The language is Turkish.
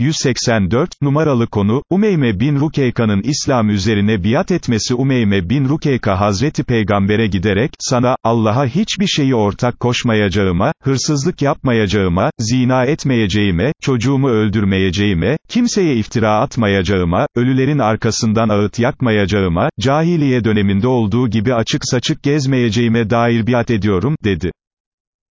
184, numaralı konu, Umeyme bin Rukeyka'nın İslam üzerine biat etmesi Umeyme bin Rukeyka Hazreti Peygamber'e giderek, sana, Allah'a hiçbir şeyi ortak koşmayacağıma, hırsızlık yapmayacağıma, zina etmeyeceğime, çocuğumu öldürmeyeceğime, kimseye iftira atmayacağıma, ölülerin arkasından ağıt yakmayacağıma, cahiliye döneminde olduğu gibi açık saçık gezmeyeceğime dair biat ediyorum, dedi.